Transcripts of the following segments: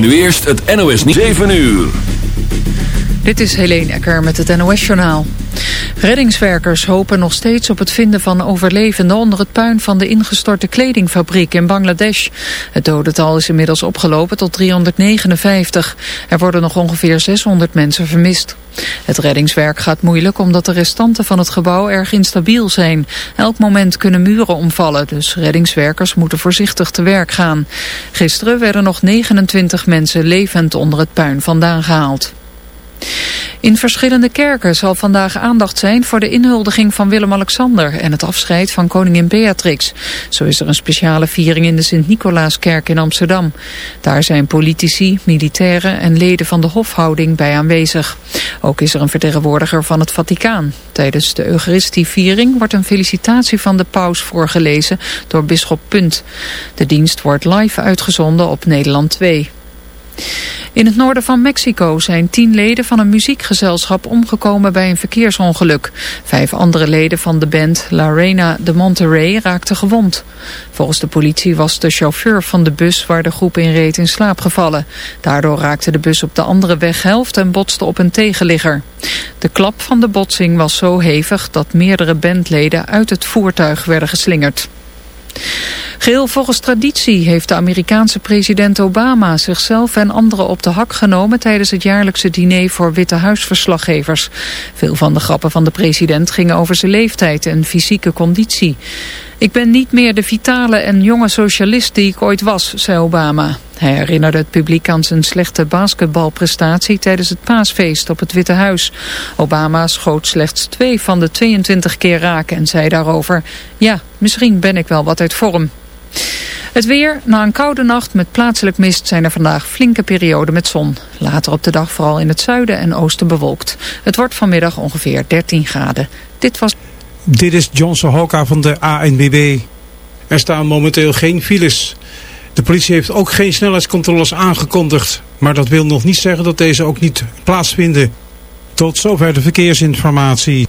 Maar nu eerst het NOS niet 7 uur. Dit is Helene Ecker met het NOS-journaal. Reddingswerkers hopen nog steeds op het vinden van overlevenden onder het puin van de ingestorte kledingfabriek in Bangladesh. Het dodental is inmiddels opgelopen tot 359. Er worden nog ongeveer 600 mensen vermist. Het reddingswerk gaat moeilijk omdat de restanten van het gebouw erg instabiel zijn. Elk moment kunnen muren omvallen, dus reddingswerkers moeten voorzichtig te werk gaan. Gisteren werden nog 29 mensen levend onder het puin vandaan gehaald. In verschillende kerken zal vandaag aandacht zijn voor de inhuldiging van Willem-Alexander en het afscheid van koningin Beatrix. Zo is er een speciale viering in de Sint-Nicolaaskerk in Amsterdam. Daar zijn politici, militairen en leden van de hofhouding bij aanwezig. Ook is er een vertegenwoordiger van het Vaticaan. Tijdens de Eucharistieviering wordt een felicitatie van de paus voorgelezen door bisschop Punt. De dienst wordt live uitgezonden op Nederland 2. In het noorden van Mexico zijn tien leden van een muziekgezelschap omgekomen bij een verkeersongeluk. Vijf andere leden van de band La Reina de Monterrey raakten gewond. Volgens de politie was de chauffeur van de bus waar de groep in reed in slaap gevallen. Daardoor raakte de bus op de andere weghelft en botste op een tegenligger. De klap van de botsing was zo hevig dat meerdere bandleden uit het voertuig werden geslingerd. Geheel volgens traditie heeft de Amerikaanse president Obama zichzelf en anderen op de hak genomen tijdens het jaarlijkse diner voor Witte Huisverslaggevers. Veel van de grappen van de president gingen over zijn leeftijd en fysieke conditie. Ik ben niet meer de vitale en jonge socialist die ik ooit was, zei Obama. Hij herinnerde het publiek aan zijn slechte basketbalprestatie tijdens het paasfeest op het Witte Huis. Obama schoot slechts twee van de 22 keer raken en zei daarover... ja, misschien ben ik wel wat uit vorm. Het weer, na een koude nacht met plaatselijk mist zijn er vandaag flinke perioden met zon. Later op de dag vooral in het zuiden en oosten bewolkt. Het wordt vanmiddag ongeveer 13 graden. Dit was... Dit is Johnson Hoka van de ANBB. Er staan momenteel geen files. De politie heeft ook geen snelheidscontroles aangekondigd. Maar dat wil nog niet zeggen dat deze ook niet plaatsvinden. Tot zover de verkeersinformatie.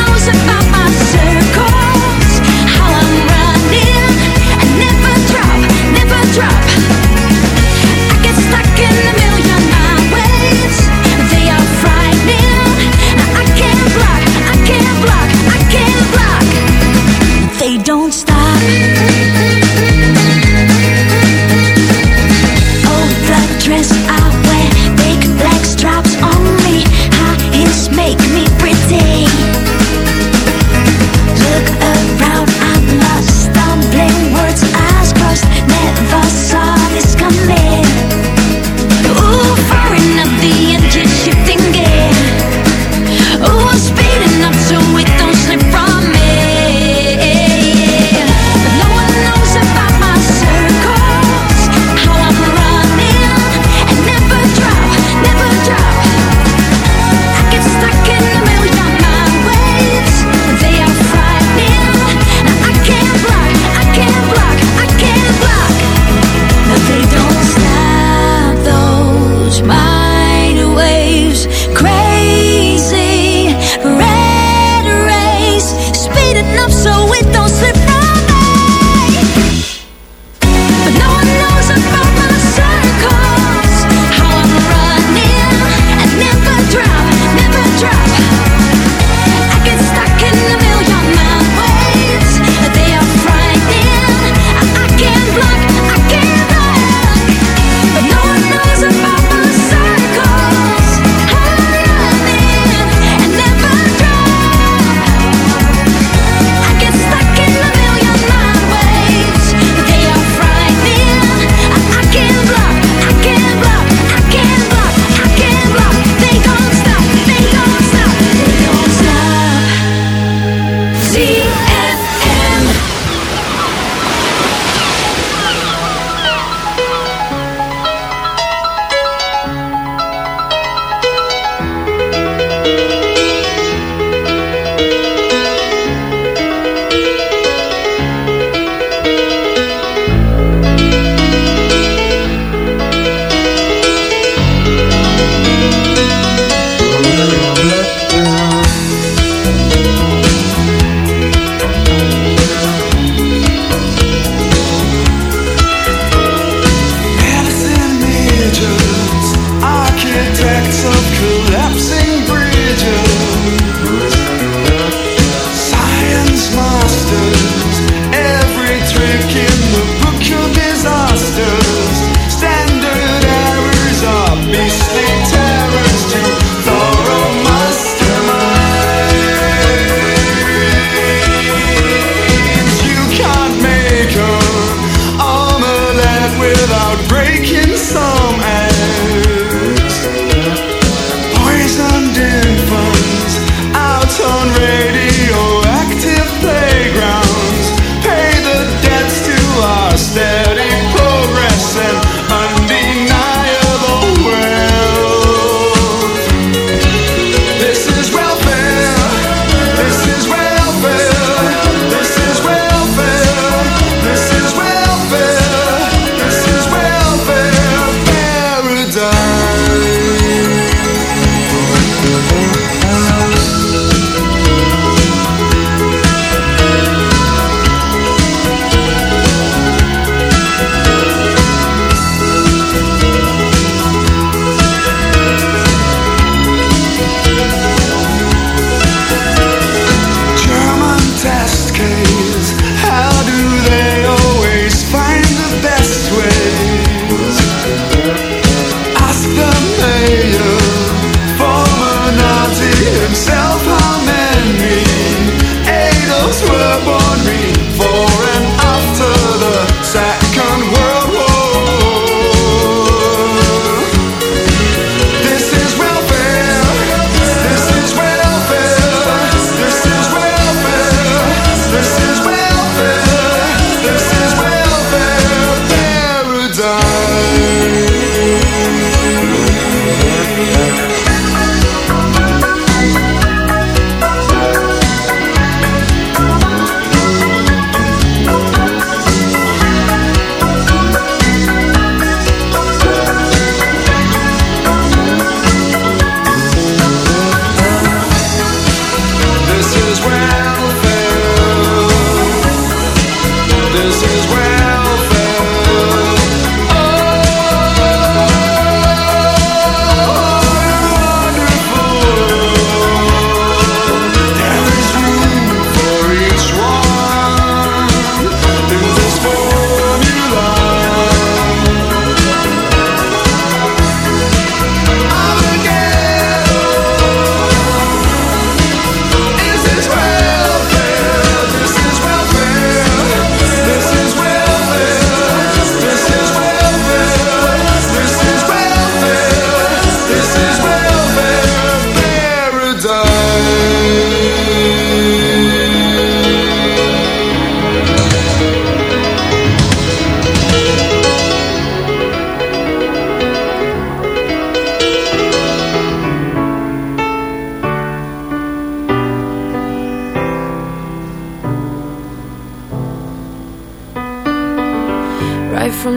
não se.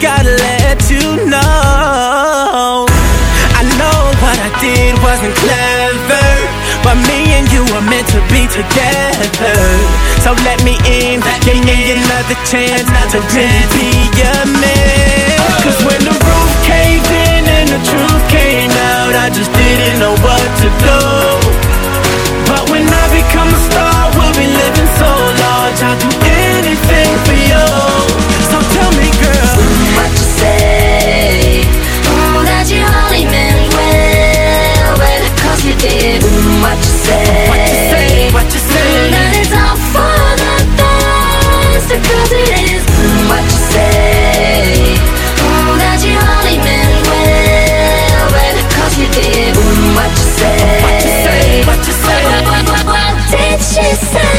Gotta let you know. I know what I did wasn't clever, but me and you were meant to be together. So let me in, give me another chance to really be your man. Uh. Cause when the roof caved in and the truth came out, I just didn't know what to do. She say?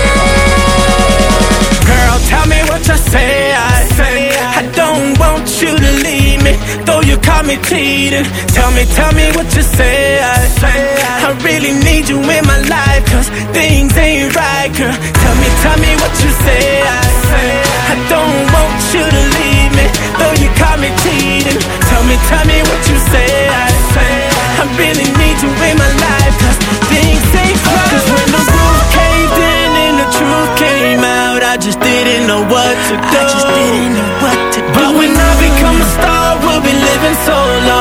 girl, tell me what you say. I say I don't want you to leave me, though you caught me cheating. Tell me, tell me what you say. I say I really need you in my life, cause things ain't right, girl. Tell me, tell me what you say. I say I don't want you to leave me, though you caught me cheating. Tell me, tell me what you say. I say I really need you in my life, cause didn't know what to do. I just didn't know what to do. But when I become a star, we'll be living so large.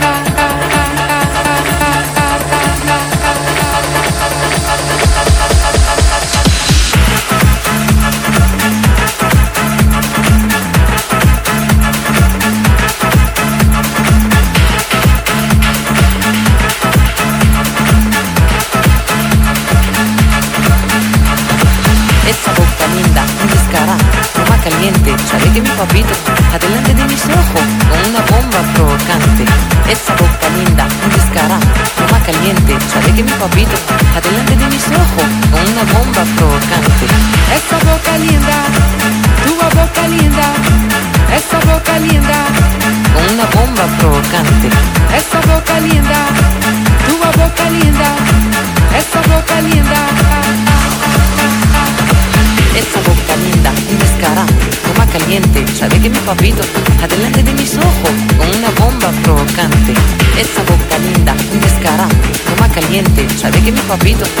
papito.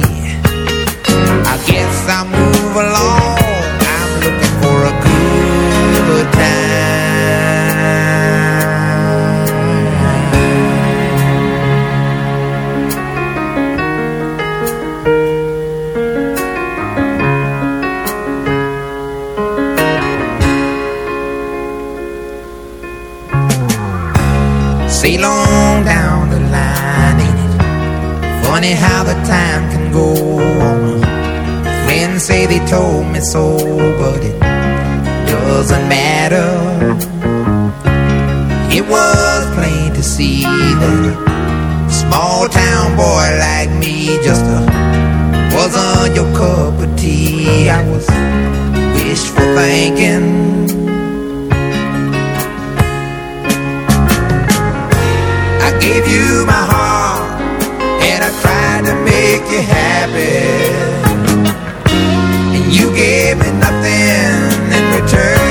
funny how the time can go. Friends say they told me so, but it doesn't matter. It was plain to see that a small town boy like me just a, wasn't your cup of tea. I was wishful thinking. I gave you my heart make you happy. And you gave me nothing in return.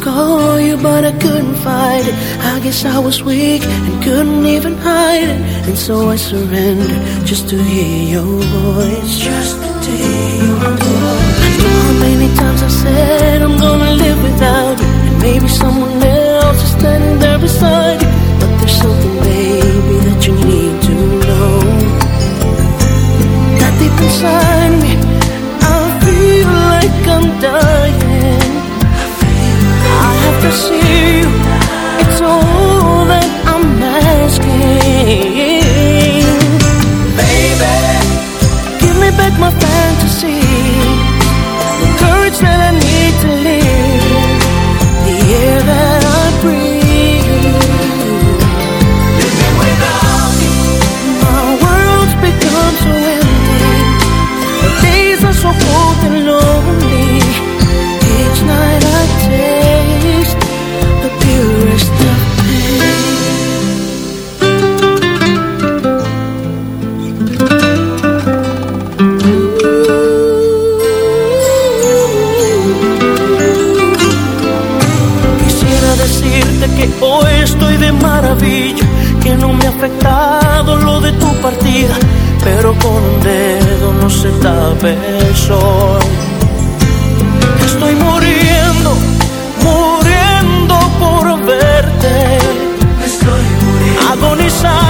Call you, but I couldn't fight it. I guess I was weak and couldn't even hide it. And so I surrendered just to hear your voice. Just to hear your voice. I know how many times I've said I'm gonna live without you. And maybe someone else is standing there beside you. But there's something, baby, that you need to know. That deep inside me, see you. It's all that I'm asking. Afectado lo de tu partida, pero con un dedo no se tape el sol. Estoy muriendo, muriendo por verte. Estoy muriendo. Agonizando,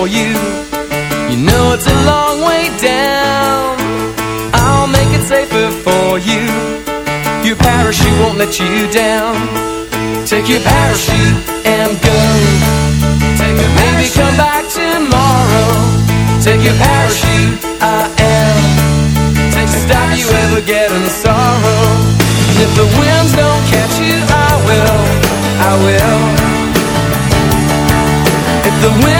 Before you. You know it's a long way down. I'll make it safer for you. Your parachute won't let you down. Take your parachute and go. Take a maybe come back tomorrow. Take your parachute. I am to stop you ever getting sorrow. And if the winds don't catch you, I will, I will. If the wind's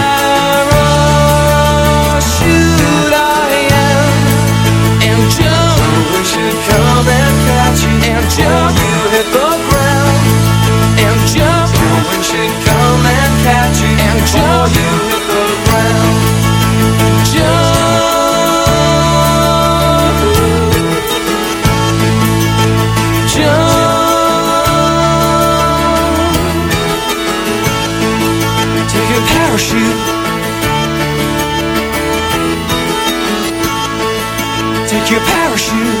Jump, you hit the ground. Take a parachute your parachute.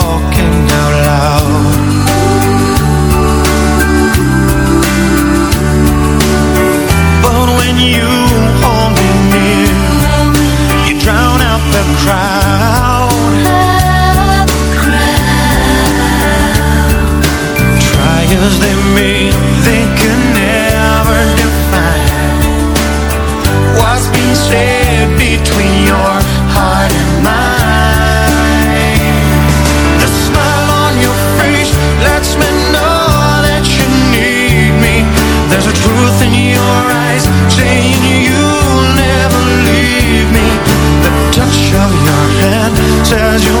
between your heart and mine. The smile on your face lets me know that you need me. There's a truth in your eyes saying you'll never leave me. The touch of your hand says you'll